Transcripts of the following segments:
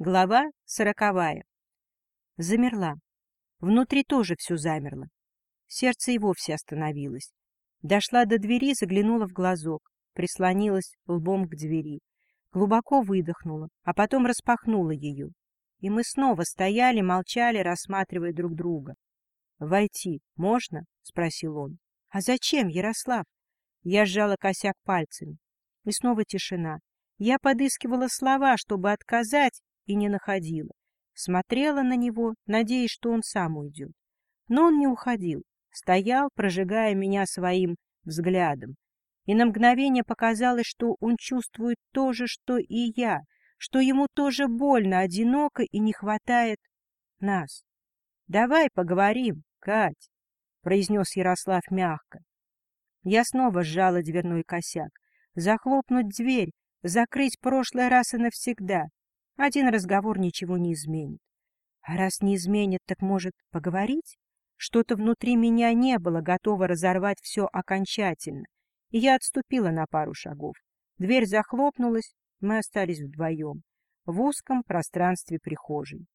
Глава сороковая. Замерла. Внутри тоже все замерло. Сердце и вовсе остановилось. Дошла до двери, заглянула в глазок, прислонилась лбом к двери. Глубоко выдохнула, а потом распахнула ее. И мы снова стояли, молчали, рассматривая друг друга. — Войти можно? — спросил он. — А зачем, Ярослав? Я сжала косяк пальцами. И снова тишина. Я подыскивала слова, чтобы отказать, и не находила. Смотрела на него, надеясь, что он сам уйдет. Но он не уходил, стоял, прожигая меня своим взглядом. И на мгновение показалось, что он чувствует то же, что и я, что ему тоже больно, одиноко и не хватает нас. — Давай поговорим, Кать, — произнес Ярослав мягко. Я снова сжала дверной косяк. Захлопнуть дверь, закрыть прошлое раз и навсегда. Один разговор ничего не изменит. А раз не изменит, так может поговорить? Что-то внутри меня не было готово разорвать все окончательно, и я отступила на пару шагов. Дверь захлопнулась, мы остались вдвоем, в узком пространстве прихожей.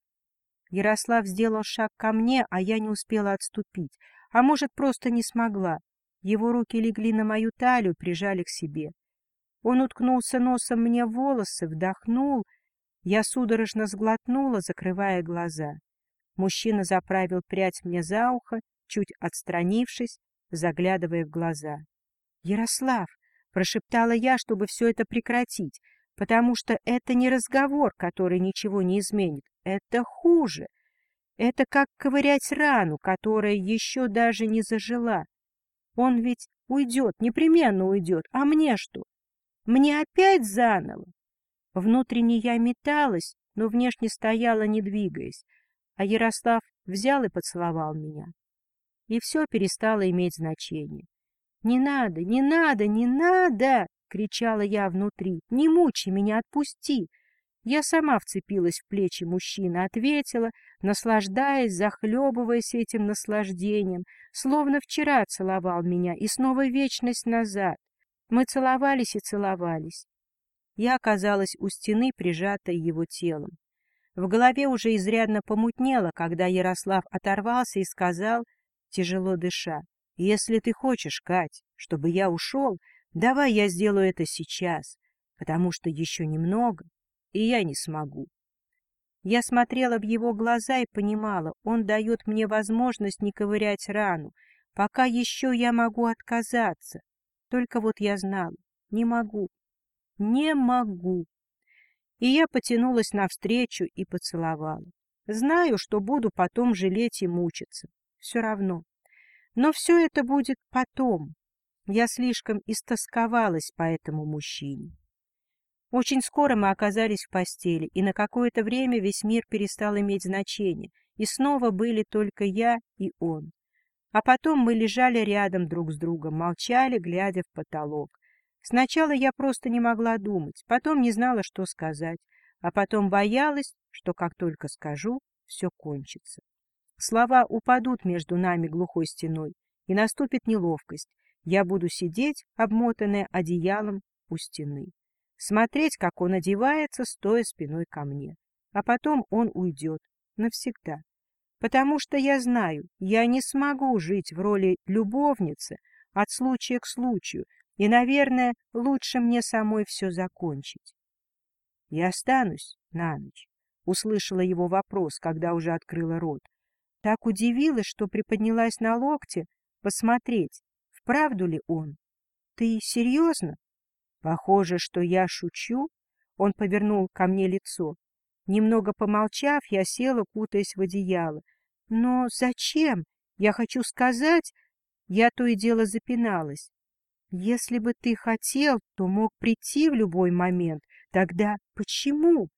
Ярослав сделал шаг ко мне, а я не успела отступить, а может, просто не смогла. Его руки легли на мою талию, прижали к себе. Он уткнулся носом мне в волосы, вдохнул я судорожно сглотнула, закрывая глаза. Мужчина заправил прядь мне за ухо, чуть отстранившись, заглядывая в глаза. — Ярослав! — прошептала я, чтобы все это прекратить, потому что это не разговор, который ничего не изменит. Это хуже. Это как ковырять рану, которая еще даже не зажила. Он ведь уйдет, непременно уйдет. А мне что? Мне опять заново? Внутренне я металась, но внешне стояла, не двигаясь, а Ярослав взял и поцеловал меня. И все перестало иметь значение. «Не надо, не надо, не надо!» — кричала я внутри. «Не мучай меня, отпусти!» Я сама вцепилась в плечи мужчины, ответила, наслаждаясь, захлебываясь этим наслаждением, словно вчера целовал меня, и снова вечность назад. Мы целовались и целовались. Я оказалась у стены, прижатой его телом. В голове уже изрядно помутнело, когда Ярослав оторвался и сказал, тяжело дыша, «Если ты хочешь, Кать, чтобы я ушел, давай я сделаю это сейчас, потому что еще немного, и я не смогу». Я смотрела в его глаза и понимала, он дает мне возможность не ковырять рану, пока еще я могу отказаться. Только вот я знала, не могу. Не могу. И я потянулась навстречу и поцеловала. Знаю, что буду потом жалеть и мучиться. Все равно. Но все это будет потом. Я слишком истосковалась по этому мужчине. Очень скоро мы оказались в постели, и на какое-то время весь мир перестал иметь значение, и снова были только я и он. А потом мы лежали рядом друг с другом, молчали, глядя в потолок. Сначала я просто не могла думать, потом не знала, что сказать, а потом боялась, что как только скажу, все кончится. Слова упадут между нами глухой стеной, и наступит неловкость. Я буду сидеть, обмотанная одеялом у стены, смотреть, как он одевается, стоя спиной ко мне. А потом он уйдет навсегда. Потому что я знаю, я не смогу жить в роли любовницы от случая к случаю, и, наверное, лучше мне самой все закончить. — Я останусь на ночь, — услышала его вопрос, когда уже открыла рот. Так удивилась, что приподнялась на локте посмотреть, вправду ли он. — Ты серьезно? — Похоже, что я шучу. Он повернул ко мне лицо. Немного помолчав, я села, кутаясь в одеяло. — Но зачем? Я хочу сказать... Я то и дело запиналась. Если бы ты хотел, то мог прийти в любой момент. Тогда почему?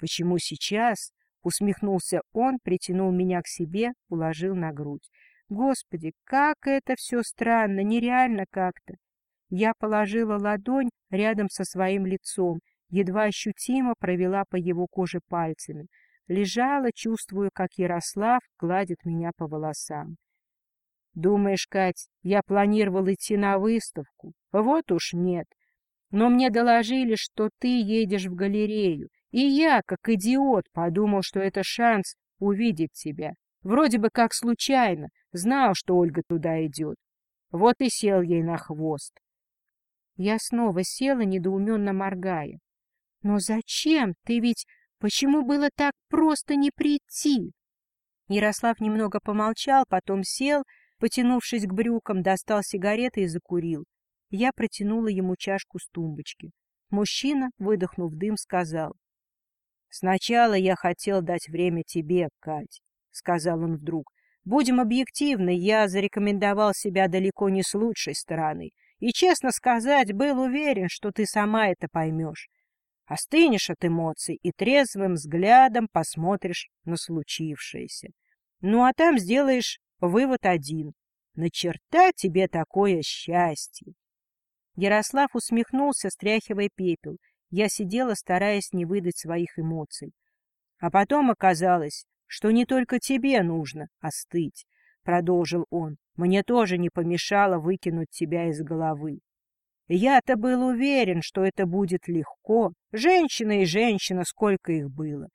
Почему сейчас? Усмехнулся он, притянул меня к себе, уложил на грудь. Господи, как это все странно, нереально как-то. Я положила ладонь рядом со своим лицом, едва ощутимо провела по его коже пальцами. Лежала, чувствуя, как Ярослав гладит меня по волосам. Думаешь, Кать, я планировал идти на выставку? Вот уж нет. Но мне доложили, что ты едешь в галерею, И я, как идиот, подумал, что это шанс увидеть тебя. Вроде бы как случайно, знал, что Ольга туда идет. Вот и сел ей на хвост. Я снова села, недоуменно моргая. Но зачем? Ты ведь... Почему было так просто не прийти? Ярослав немного помолчал, потом сел, потянувшись к брюкам, достал сигареты и закурил. Я протянула ему чашку с тумбочки. Мужчина, выдохнув дым, сказал. — Сначала я хотел дать время тебе, Кать, — сказал он вдруг. — Будем объективны, я зарекомендовал себя далеко не с лучшей стороны. И, честно сказать, был уверен, что ты сама это поймешь. Остынешь от эмоций и трезвым взглядом посмотришь на случившееся. Ну, а там сделаешь вывод один. На черта тебе такое счастье! Ярослав усмехнулся, стряхивая пепел. Я сидела, стараясь не выдать своих эмоций. А потом оказалось, что не только тебе нужно остыть, — продолжил он. Мне тоже не помешало выкинуть тебя из головы. Я-то был уверен, что это будет легко. Женщина и женщина, сколько их было.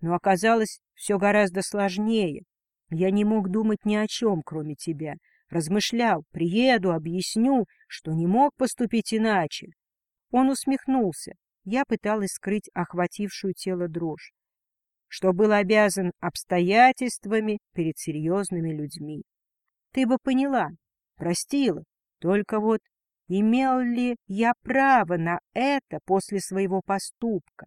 Но оказалось все гораздо сложнее. Я не мог думать ни о чем, кроме тебя. Размышлял, приеду, объясню, что не мог поступить иначе. Он усмехнулся. Я пыталась скрыть охватившую тело дрожь, что был обязан обстоятельствами перед серьезными людьми. Ты бы поняла, простила, только вот имел ли я право на это после своего поступка?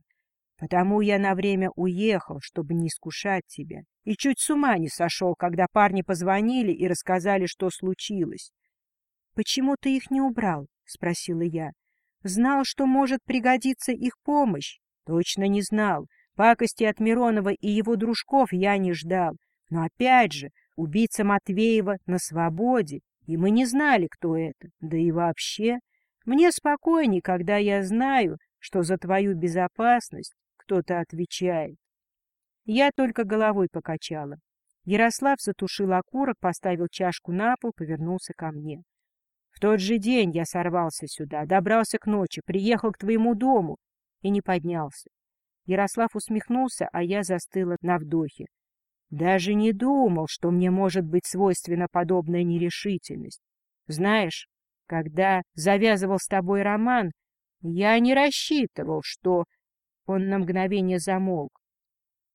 Потому я на время уехал, чтобы не искушать тебя. И чуть с ума не сошел, когда парни позвонили и рассказали, что случилось. — Почему ты их не убрал? — спросила я. — Знал, что может пригодиться их помощь? — Точно не знал. Пакости от Миронова и его дружков я не ждал. Но опять же, убийца Матвеева на свободе, и мы не знали, кто это. Да и вообще, мне спокойней, когда я знаю, что за твою безопасность кто-то отвечает. Я только головой покачала. Ярослав затушил окурок, поставил чашку на пол, повернулся ко мне. В тот же день я сорвался сюда, добрался к ночи, приехал к твоему дому и не поднялся. Ярослав усмехнулся, а я застыла на вдохе. Даже не думал, что мне может быть свойственна подобная нерешительность. Знаешь, когда завязывал с тобой роман, я не рассчитывал, что... Он на мгновение замолк.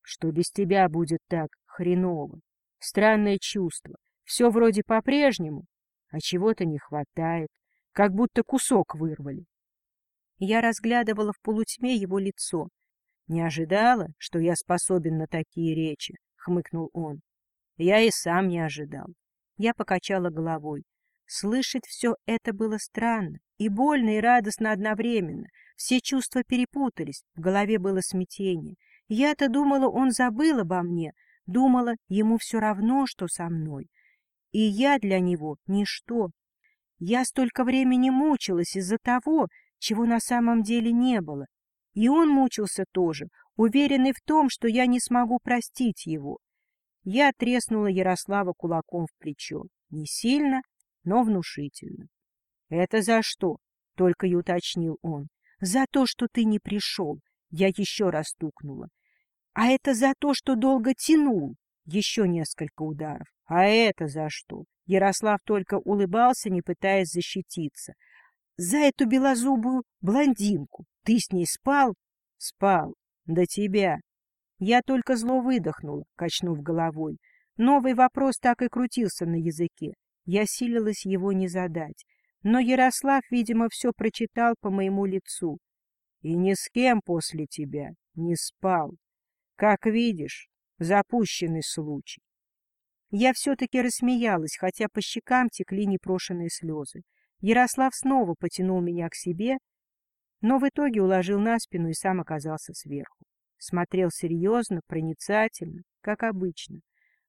Что без тебя будет так хреново. Странное чувство. Все вроде по-прежнему, а чего-то не хватает. Как будто кусок вырвали. Я разглядывала в полутьме его лицо. Не ожидала, что я способен на такие речи хмыкнул он. Я и сам не ожидал. Я покачала головой. Слышать все это было странно, и больно, и радостно одновременно. Все чувства перепутались, в голове было смятение. Я-то думала, он забыл обо мне, думала, ему все равно, что со мной. И я для него ничто. Я столько времени мучилась из-за того, чего на самом деле не было. И он мучился тоже, уверенный в том, что я не смогу простить его. Я треснула Ярослава кулаком в плечо. Не сильно, но внушительно. — Это за что? — только и уточнил он. — За то, что ты не пришел. Я еще раз стукнула. — А это за то, что долго тянул. Еще несколько ударов. — А это за что? Ярослав только улыбался, не пытаясь защититься. — За эту белозубую блондинку. Ты с ней спал? — Спал. До тебя. Я только зло выдохнула, качнув головой. Новый вопрос так и крутился на языке. Я силилась его не задать. Но Ярослав, видимо, все прочитал по моему лицу. И ни с кем после тебя не спал. Как видишь, запущенный случай. Я все-таки рассмеялась, хотя по щекам текли непрошенные слезы. Ярослав снова потянул меня к себе, но в итоге уложил на спину и сам оказался сверху. Смотрел серьезно, проницательно, как обычно.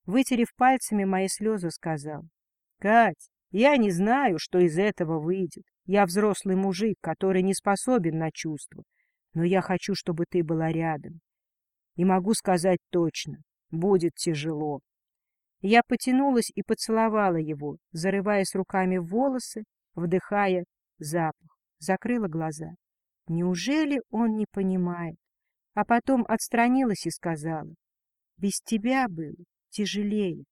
Вытерев пальцами мои слезы, сказал. — Кать, я не знаю, что из этого выйдет. Я взрослый мужик, который не способен на чувства. Но я хочу, чтобы ты была рядом. И могу сказать точно, будет тяжело. Я потянулась и поцеловала его, зарываясь руками в волосы, вдыхая запах, закрыла глаза. Неужели он не понимает? а потом отстранилась и сказала, «Без тебя было тяжелее».